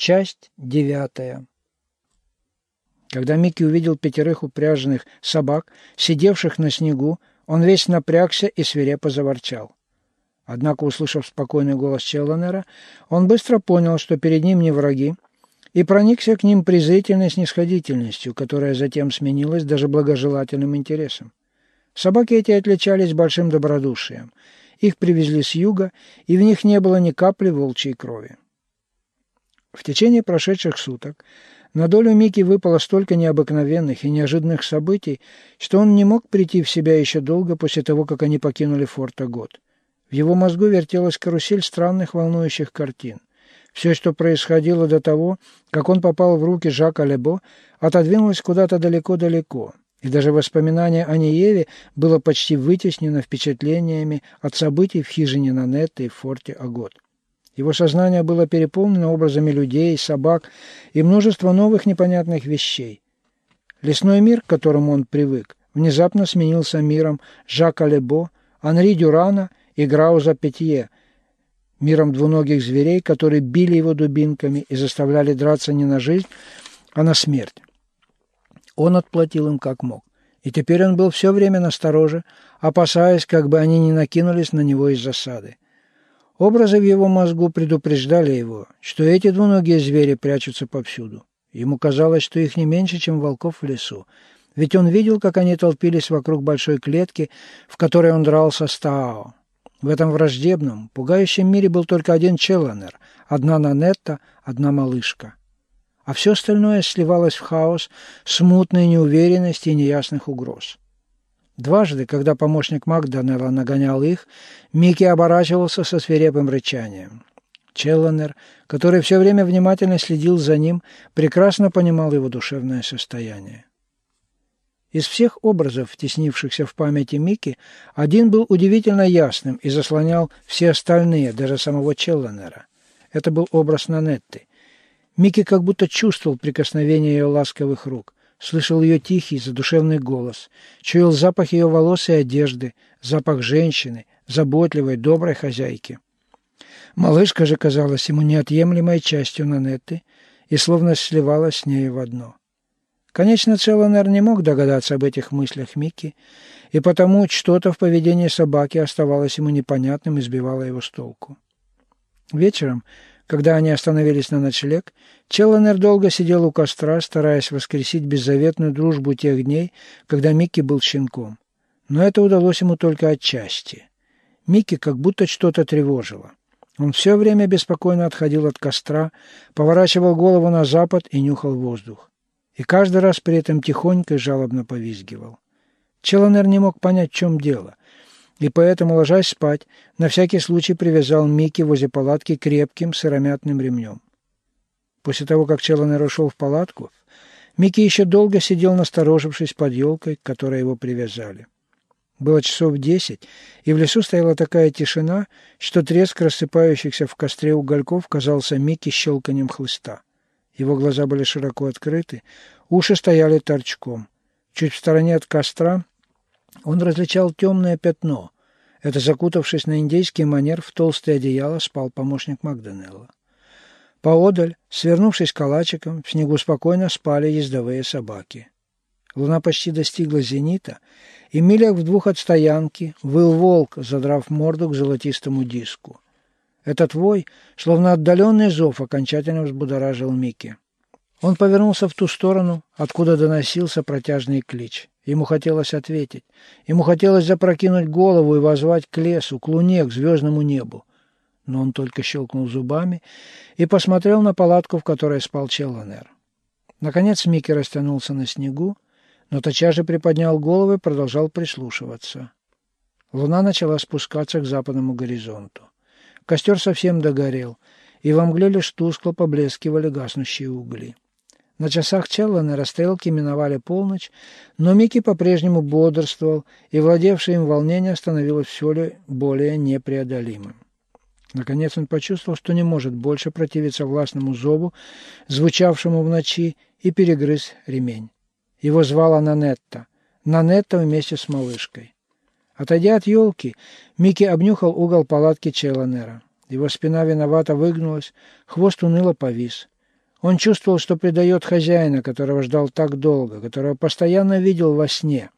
Часть девятая. Когда Микки увидел пятерых упряженных собак, сидевших на снегу, он весь напрягся и свирепо заворчал. Однако, услышав спокойный голос Челленера, он быстро понял, что перед ним не враги, и проникся к ним презрительной снисходительностью, которая затем сменилась даже благожелательным интересом. Собаки эти отличались большим добродушием. Их привезли с юга, и в них не было ни капли волчьей крови. В течение прошедших суток на долю Мики выпало столько необыкновенных и неожиданных событий, что он не мог прийти в себя еще долго после того, как они покинули форта год. В его мозгу вертелась карусель странных волнующих картин. Все, что происходило до того, как он попал в руки Жака Лебо, отодвинулось куда-то далеко-далеко, и даже воспоминание о Нееве было почти вытеснено впечатлениями от событий в хижине Нанетты и в форте Агот. Его сознание было переполнено образами людей, собак и множество новых непонятных вещей. Лесной мир, к которому он привык, внезапно сменился миром Жака Лебо, Анри Дюрана и Грауза Петье, миром двуногих зверей, которые били его дубинками и заставляли драться не на жизнь, а на смерть. Он отплатил им как мог. И теперь он был все время настороже, опасаясь, как бы они не накинулись на него из засады. Образы в его мозгу предупреждали его, что эти двуногие звери прячутся повсюду. Ему казалось, что их не меньше, чем волков в лесу, ведь он видел, как они толпились вокруг большой клетки, в которой он дрался с Таао. В этом враждебном, пугающем мире был только один Челленер, одна Нанетта, одна малышка. А все остальное сливалось в хаос смутной неуверенности и неясных угроз. Дважды, когда помощник Макдонелла нагонял их, Микки оборачивался со свирепым рычанием. Челленер, который все время внимательно следил за ним, прекрасно понимал его душевное состояние. Из всех образов, теснившихся в памяти Микки, один был удивительно ясным и заслонял все остальные, даже самого Челленера. Это был образ Нанетты. Микки как будто чувствовал прикосновение ее ласковых рук слышал ее тихий, задушевный голос, чуял запах ее волос и одежды, запах женщины, заботливой, доброй хозяйки. Малышка же казалась ему неотъемлемой частью Нанетты и словно сливалась с ней в одно. Конечно, Целланер не мог догадаться об этих мыслях Микки, и потому что-то в поведении собаки оставалось ему непонятным и сбивало его с толку. Вечером когда они остановились на ночлег, Челленер долго сидел у костра, стараясь воскресить беззаветную дружбу тех дней, когда Микки был щенком. Но это удалось ему только отчасти. Микки как будто что-то тревожило. Он все время беспокойно отходил от костра, поворачивал голову на запад и нюхал воздух. И каждый раз при этом тихонько и жалобно повизгивал. Челленер не мог понять, в чем дело и поэтому, ложась спать, на всякий случай привязал Микки возле палатки крепким сыромятным ремнем. После того, как Челленер ушел в палатку, Микки еще долго сидел, насторожившись под елкой, к которой его привязали. Было часов десять, и в лесу стояла такая тишина, что треск рассыпающихся в костре угольков казался Микки щелканием хлыста. Его глаза были широко открыты, уши стояли торчком. Чуть в стороне от костра он различал темное пятно. Это, закутавшись на индейский манер, в толстое одеяло спал помощник Макдонелла. Поодаль, свернувшись калачиком, в снегу спокойно спали ездовые собаки. Луна почти достигла зенита, и милях в двух от стоянки выл волк, задрав морду к золотистому диску. Этот вой, словно отдаленный зов, окончательно взбудоражил Микки. Он повернулся в ту сторону, откуда доносился протяжный клич. Ему хотелось ответить. Ему хотелось запрокинуть голову и возвать к лесу, к луне, к звездному небу. Но он только щелкнул зубами и посмотрел на палатку, в которой спал Челленер. Наконец Микки растянулся на снегу, но тотчас же приподнял голову и продолжал прислушиваться. Луна начала спускаться к западному горизонту. Костер совсем догорел, и во мгле лишь тускло поблескивали гаснущие угли. На часах Челленера стрелки миновали полночь, но Микки по-прежнему бодрствовал, и владевшее им волнение становилось все более непреодолимым. Наконец он почувствовал, что не может больше противиться властному зову, звучавшему в ночи, и перегрыз ремень. Его звала Нанетта. Нанетта вместе с малышкой. Отойдя от елки, Микки обнюхал угол палатки Челленера. Его спина виновато выгнулась, хвост уныло повис. Он чувствовал, что предает хозяина, которого ждал так долго, которого постоянно видел во сне.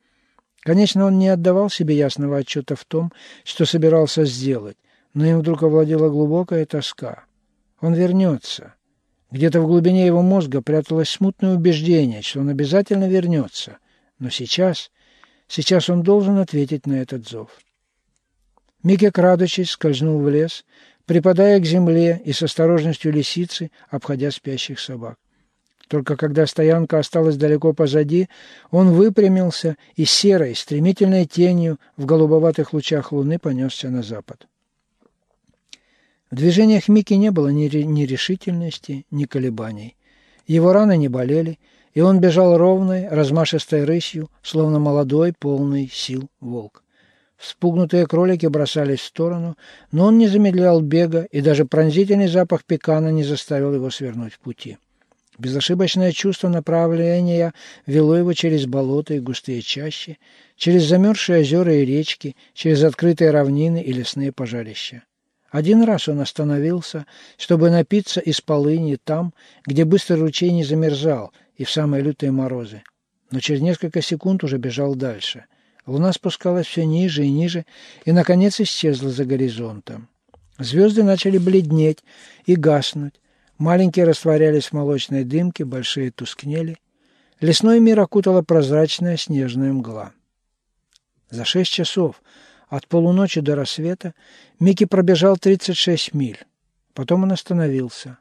Конечно, он не отдавал себе ясного отчета в том, что собирался сделать, но им вдруг овладела глубокая тоска. Он вернется. Где-то в глубине его мозга пряталось смутное убеждение, что он обязательно вернется. Но сейчас, сейчас он должен ответить на этот зов. Микки, крадучись, скользнул в лес, припадая к земле и с осторожностью лисицы, обходя спящих собак. Только когда стоянка осталась далеко позади, он выпрямился и серой, стремительной тенью в голубоватых лучах луны понесся на запад. В движениях Мики не было ни, ни решительности, ни колебаний. Его раны не болели, и он бежал ровной, размашистой рысью, словно молодой, полный сил волк. Спугнутые кролики бросались в сторону, но он не замедлял бега, и даже пронзительный запах пекана не заставил его свернуть в пути. Безошибочное чувство направления вело его через болота и густые чащи, через замерзшие озера и речки, через открытые равнины и лесные пожарища. Один раз он остановился, чтобы напиться из полыни там, где быстрый ручей не замерзал и в самые лютые морозы. Но через несколько секунд уже бежал дальше. Луна спускалась все ниже и ниже, и, наконец, исчезла за горизонтом. Звезды начали бледнеть и гаснуть. Маленькие растворялись в молочной дымке, большие тускнели. Лесной мир окутала прозрачная снежная мгла. За шесть часов от полуночи до рассвета Микки пробежал 36 миль. Потом он остановился.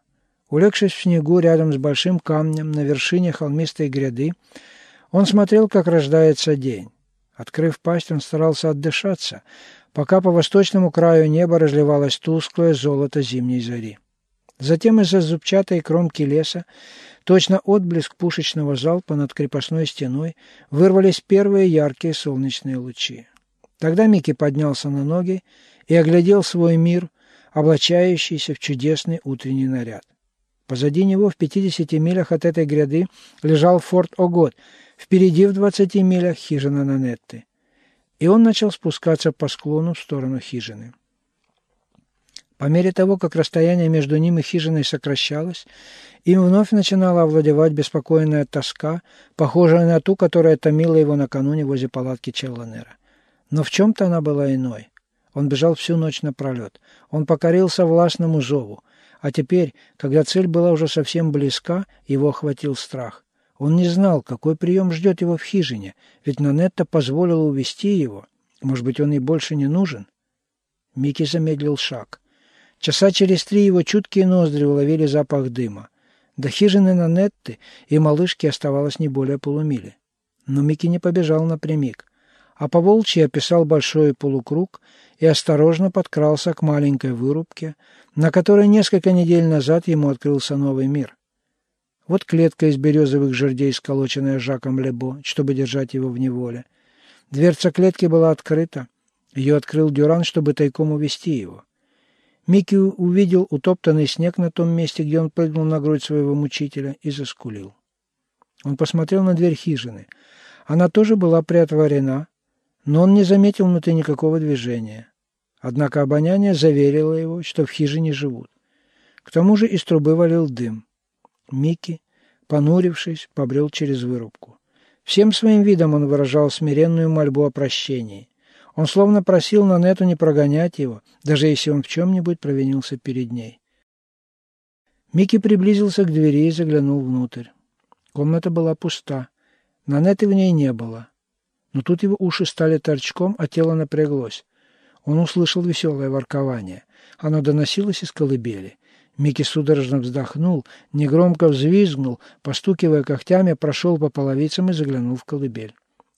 Улегшись в снегу рядом с большим камнем на вершине холмистой гряды, он смотрел, как рождается день. Открыв пасть, он старался отдышаться, пока по восточному краю неба разливалось тусклое золото зимней зари. Затем из-за зубчатой кромки леса, точно отблеск пушечного залпа над крепостной стеной, вырвались первые яркие солнечные лучи. Тогда Микки поднялся на ноги и оглядел свой мир, облачающийся в чудесный утренний наряд. Позади него, в 50 милях от этой гряды, лежал форт Огот, Впереди в двадцати милях хижина Нанетты. И он начал спускаться по склону в сторону хижины. По мере того, как расстояние между ним и хижиной сокращалось, им вновь начинала овладевать беспокойная тоска, похожая на ту, которая томила его накануне возле палатки Челланера. Но в чем-то она была иной. Он бежал всю ночь напролет. Он покорился властному зову. А теперь, когда цель была уже совсем близка, его охватил страх. Он не знал, какой прием ждет его в хижине, ведь Нанетта позволила увести его. Может быть, он и больше не нужен? Микки замедлил шаг. Часа через три его чуткие ноздри уловили запах дыма. До хижины Нанетты и малышки оставалось не более полумили. Но Микки не побежал напрямик, а по волчьи описал большой полукруг и осторожно подкрался к маленькой вырубке, на которой несколько недель назад ему открылся новый мир. Вот клетка из березовых жердей, сколоченная Жаком Лебо, чтобы держать его в неволе. Дверца клетки была открыта. Ее открыл Дюран, чтобы тайком увести его. Микки увидел утоптанный снег на том месте, где он прыгнул на грудь своего мучителя, и заскулил. Он посмотрел на дверь хижины. Она тоже была приотворена, но он не заметил внутри никакого движения. Однако обоняние заверило его, что в хижине живут. К тому же из трубы валил дым. Микки, понурившись, побрел через вырубку. Всем своим видом он выражал смиренную мольбу о прощении. Он словно просил Нанету не прогонять его, даже если он в чем-нибудь провинился перед ней. Микки приблизился к двери и заглянул внутрь. Комната была пуста. Нанеты в ней не было. Но тут его уши стали торчком, а тело напряглось. Он услышал веселое воркование. Оно доносилось из колыбели. Микки судорожно вздохнул, негромко взвизгнул, постукивая когтями, прошел по половицам и заглянул в колыбель.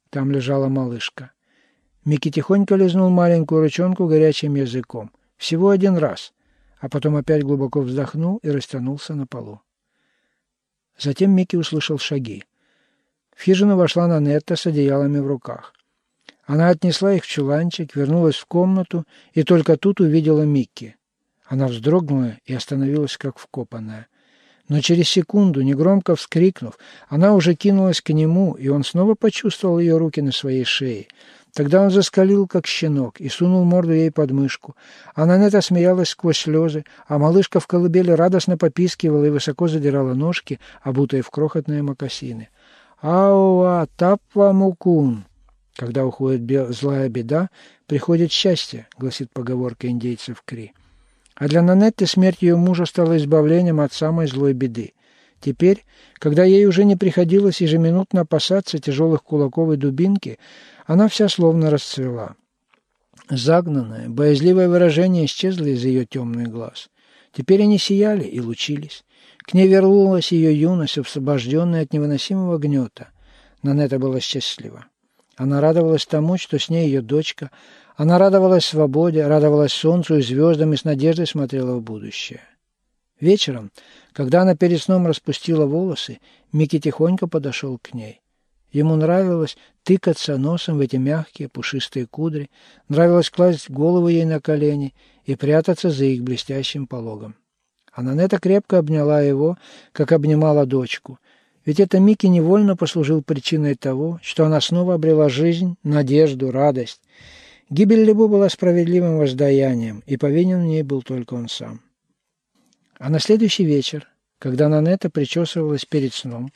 Там лежала малышка. Микки тихонько лизнул маленькую ручонку горячим языком. Всего один раз. А потом опять глубоко вздохнул и растянулся на полу. Затем Микки услышал шаги. В хижину вошла Нанетта с одеялами в руках. Она отнесла их в чуланчик, вернулась в комнату и только тут увидела Микки. Она вздрогнула и остановилась как вкопанная. Но через секунду, негромко вскрикнув, она уже кинулась к нему, и он снова почувствовал ее руки на своей шее. Тогда он заскалил, как щенок, и сунул морду ей под мышку. А Нанета смеялась сквозь слезы, а малышка в колыбели радостно попискивала и высоко задирала ножки, обутые в крохотные мокасины. «Ауа, тапва мукун!» Когда уходит злая беда, приходит счастье, гласит поговорка индейцев Кри. А для Нанетты смерть ее мужа стала избавлением от самой злой беды. Теперь, когда ей уже не приходилось ежеминутно опасаться тяжелых кулаков и дубинки, она вся словно расцвела. Загнанное, боязливое выражение исчезло из ее темных глаз. Теперь они сияли и лучились. К ней вернулась ее юность, освобожденная от невыносимого гнета. Нанета была счастлива. Она радовалась тому, что с ней ее дочка. Она радовалась свободе, радовалась солнцу и звездам и с надеждой смотрела в будущее. Вечером, когда она перед сном распустила волосы, Микки тихонько подошел к ней. Ему нравилось тыкаться носом в эти мягкие пушистые кудри, нравилось класть голову ей на колени и прятаться за их блестящим пологом. А Нанета крепко обняла его, как обнимала дочку. Ведь это Микки невольно послужил причиной того, что она снова обрела жизнь, надежду, радость. Гибель Лебу была справедливым воздаянием, и повинен в ней был только он сам. А на следующий вечер, когда Нанета причесывалась перед сном,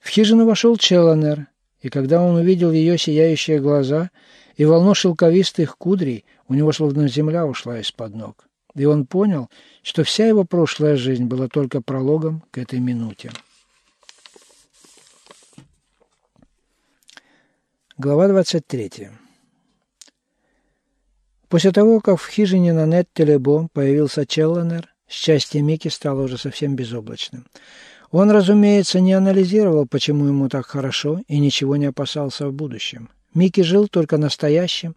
в хижину вошел Челленер, и когда он увидел ее сияющие глаза и волну шелковистых кудрей, у него словно земля ушла из-под ног. И он понял, что вся его прошлая жизнь была только прологом к этой минуте. Глава 23. После того, как в хижине на Нет-Телебо появился Челленер, Счастье Мики стало уже совсем безоблачным. Он, разумеется, не анализировал, почему ему так хорошо, и ничего не опасался в будущем. Микки жил только настоящим,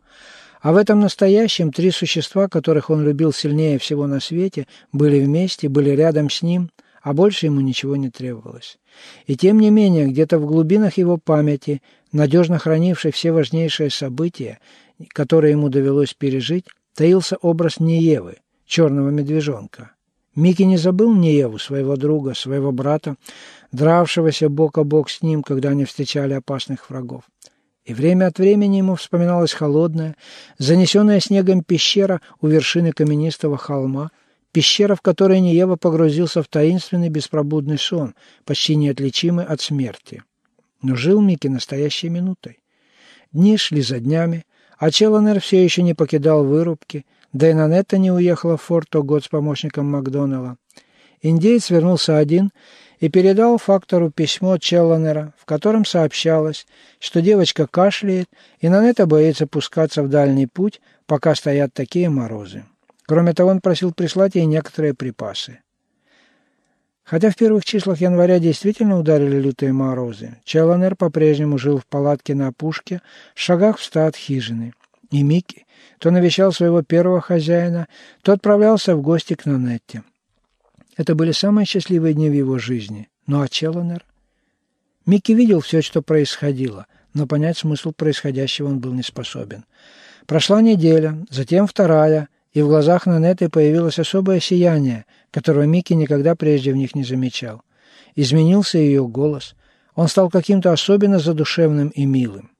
а в этом настоящем три существа, которых он любил сильнее всего на свете, были вместе, были рядом с ним, а больше ему ничего не требовалось. И тем не менее, где-то в глубинах его памяти, надежно хранившей все важнейшие события, которые ему довелось пережить, таился образ Неевы, черного медвежонка. Микки не забыл Нееву, своего друга, своего брата, дравшегося бок о бок с ним, когда они встречали опасных врагов. И время от времени ему вспоминалась холодная, занесенная снегом пещера у вершины каменистого холма, пещера, в которой Неева погрузился в таинственный беспробудный сон, почти неотличимый от смерти. Но жил Микки настоящей минутой. Дни шли за днями, а Челленер все еще не покидал вырубки – да и Нанетта не уехала в форт год с помощником Макдонала. Индеец вернулся один и передал фактору письмо Челленера, в котором сообщалось, что девочка кашляет, и Нанетта боится пускаться в дальний путь, пока стоят такие морозы. Кроме того, он просил прислать ей некоторые припасы. Хотя в первых числах января действительно ударили лютые морозы, Челленер по-прежнему жил в палатке на опушке, в шагах в ста от хижины. И Микки то навещал своего первого хозяина, то отправлялся в гости к Нанетте. Это были самые счастливые дни в его жизни. Ну а Челленер? Микки видел все, что происходило, но понять смысл происходящего он был не способен. Прошла неделя, затем вторая, и в глазах Нанетты появилось особое сияние, которого Микки никогда прежде в них не замечал. Изменился ее голос. Он стал каким-то особенно задушевным и милым.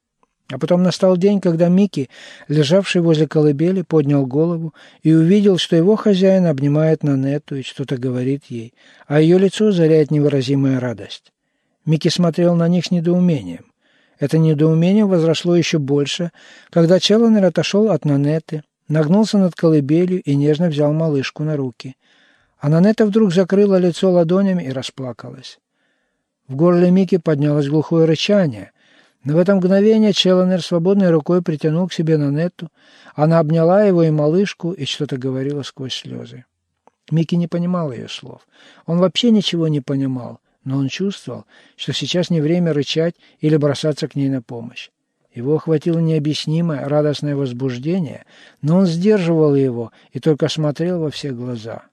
А потом настал день, когда Микки, лежавший возле колыбели, поднял голову и увидел, что его хозяин обнимает Нанетту и что-то говорит ей, а ее лицо заряет невыразимая радость. Микки смотрел на них с недоумением. Это недоумение возросло еще больше, когда Челленер отошел от Нанетты, нагнулся над колыбелью и нежно взял малышку на руки. А Нанетта вдруг закрыла лицо ладонями и расплакалась. В горле Микки поднялось глухое рычание – но в это мгновение Челленер свободной рукой притянул к себе Нанетту. Она обняла его и малышку и что-то говорила сквозь слезы. Микки не понимал ее слов. Он вообще ничего не понимал, но он чувствовал, что сейчас не время рычать или бросаться к ней на помощь. Его охватило необъяснимое радостное возбуждение, но он сдерживал его и только смотрел во все глаза.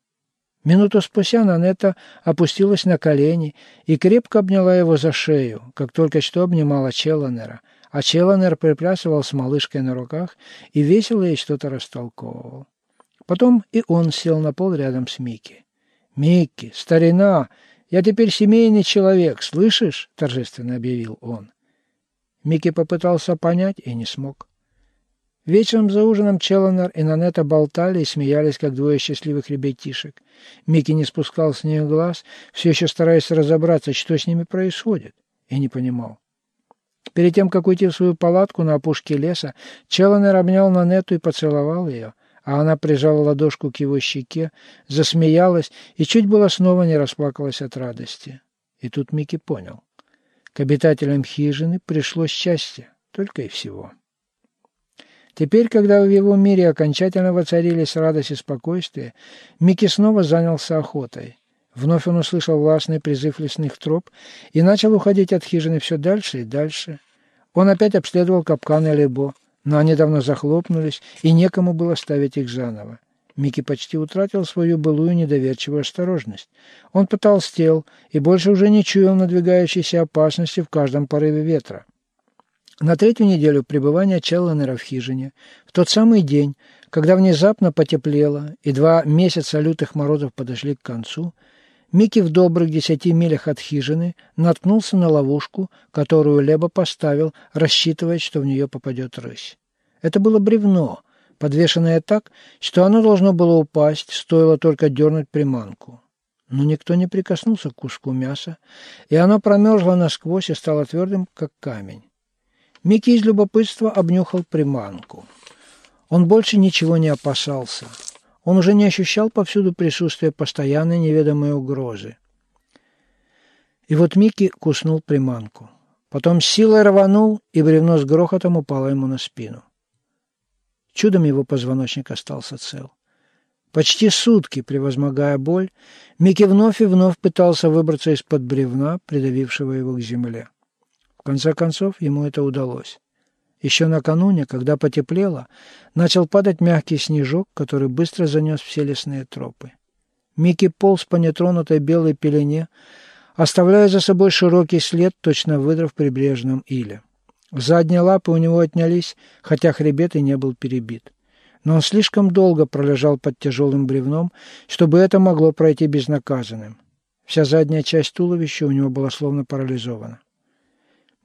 Минуту спустя Нанетта опустилась на колени и крепко обняла его за шею, как только что обнимала Челленера, а Челленер приплясывал с малышкой на руках и весело ей что-то растолковывал. Потом и он сел на пол рядом с Микки. «Микки, старина, я теперь семейный человек, слышишь?» – торжественно объявил он. Микки попытался понять и не смог. Вечером за ужином Челленер и Нанета болтали и смеялись, как двое счастливых ребятишек. Микки не спускал с них глаз, все еще стараясь разобраться, что с ними происходит, и не понимал. Перед тем, как уйти в свою палатку на опушке леса, Челленер обнял Нанету и поцеловал ее, а она прижала ладошку к его щеке, засмеялась и чуть было снова не расплакалась от радости. И тут Микки понял. К обитателям хижины пришло счастье, только и всего. Теперь, когда в его мире окончательно воцарились радость и спокойствие, Микки снова занялся охотой. Вновь он услышал властный призыв лесных троп и начал уходить от хижины все дальше и дальше. Он опять обследовал капканы Лебо, но они давно захлопнулись, и некому было ставить их заново. Микки почти утратил свою былую недоверчивую осторожность. Он потолстел и больше уже не чуял надвигающейся опасности в каждом порыве ветра. На третью неделю пребывания Челленера в хижине, в тот самый день, когда внезапно потеплело и два месяца лютых морозов подошли к концу, Микки в добрых десяти милях от хижины наткнулся на ловушку, которую Леба поставил, рассчитывая, что в нее попадет рысь. Это было бревно, подвешенное так, что оно должно было упасть, стоило только дернуть приманку. Но никто не прикоснулся к куску мяса, и оно промерзло насквозь и стало твердым, как камень. Микки из любопытства обнюхал приманку. Он больше ничего не опасался. Он уже не ощущал повсюду присутствие постоянной неведомой угрозы. И вот Микки куснул приманку. Потом силой рванул, и бревно с грохотом упало ему на спину. Чудом его позвоночник остался цел. Почти сутки, превозмогая боль, Микки вновь и вновь пытался выбраться из-под бревна, придавившего его к земле конце концов, ему это удалось. Еще накануне, когда потеплело, начал падать мягкий снежок, который быстро занес все лесные тропы. Микки полз по нетронутой белой пелене, оставляя за собой широкий след, точно выдрав прибрежном иле. Задние лапы у него отнялись, хотя хребет и не был перебит. Но он слишком долго пролежал под тяжелым бревном, чтобы это могло пройти безнаказанным. Вся задняя часть туловища у него была словно парализована.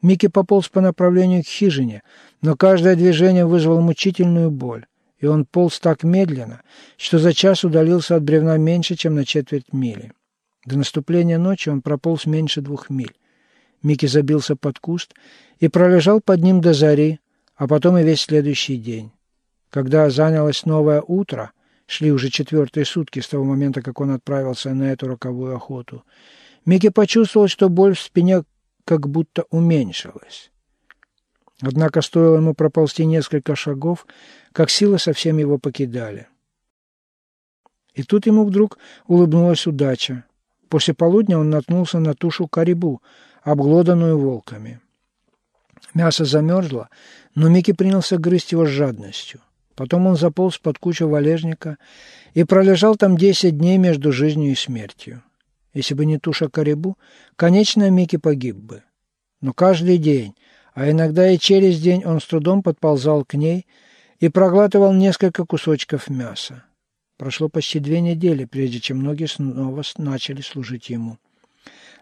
Микки пополз по направлению к хижине, но каждое движение вызвало мучительную боль, и он полз так медленно, что за час удалился от бревна меньше, чем на четверть мили. До наступления ночи он прополз меньше двух миль. Микки забился под куст и пролежал под ним до зари, а потом и весь следующий день. Когда занялось новое утро, шли уже четвертые сутки с того момента, как он отправился на эту роковую охоту, Микки почувствовал, что боль в спине как будто уменьшилось. Однако стоило ему проползти несколько шагов, как силы совсем его покидали. И тут ему вдруг улыбнулась удача. После полудня он наткнулся на тушу карибу, обглоданную волками. Мясо замерзло, но Микки принялся грызть его с жадностью. Потом он заполз под кучу валежника и пролежал там десять дней между жизнью и смертью. Если бы не туша Карибу, конечно, Микки погиб бы. Но каждый день, а иногда и через день он с трудом подползал к ней и проглатывал несколько кусочков мяса. Прошло почти две недели, прежде чем ноги снова начали служить ему.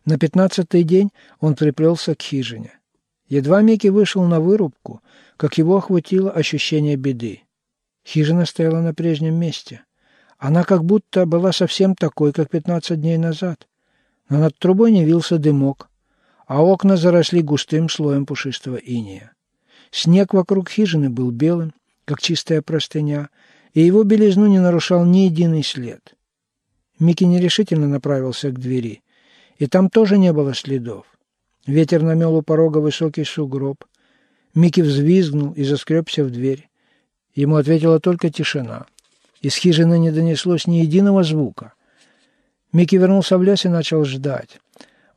На пятнадцатый день он приплелся к хижине. Едва Микки вышел на вырубку, как его охватило ощущение беды. Хижина стояла на прежнем месте. Она как будто была совсем такой, как пятнадцать дней назад. Но над трубой не вился дымок, а окна заросли густым слоем пушистого иния. Снег вокруг хижины был белым, как чистая простыня, и его белизну не нарушал ни единый след. Микки нерешительно направился к двери, и там тоже не было следов. Ветер намел у порога высокий сугроб. Микки взвизгнул и заскребся в дверь. Ему ответила только тишина. Из хижины не донеслось ни единого звука. Микки вернулся в лес и начал ждать.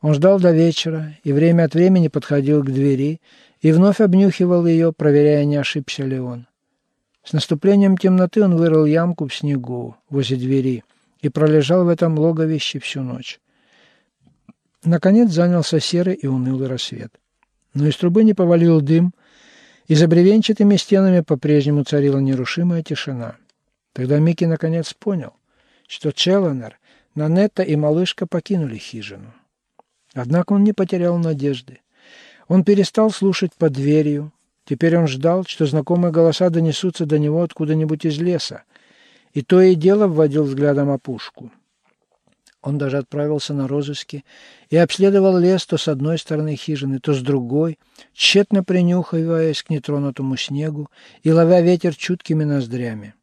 Он ждал до вечера и время от времени подходил к двери и вновь обнюхивал ее, проверяя, не ошибся ли он. С наступлением темноты он вырыл ямку в снегу возле двери и пролежал в этом логовище всю ночь. Наконец занялся серый и унылый рассвет. Но из трубы не повалил дым, и за бревенчатыми стенами по-прежнему царила нерушимая тишина. Тогда Микки наконец понял, что Челленер, Нанетта и малышка покинули хижину. Однако он не потерял надежды. Он перестал слушать под дверью, Теперь он ждал, что знакомые голоса донесутся до него откуда-нибудь из леса, и то и дело вводил взглядом опушку. Он даже отправился на розыски и обследовал лес то с одной стороны хижины, то с другой, тщетно принюхиваясь к нетронутому снегу и ловя ветер чуткими ноздрями.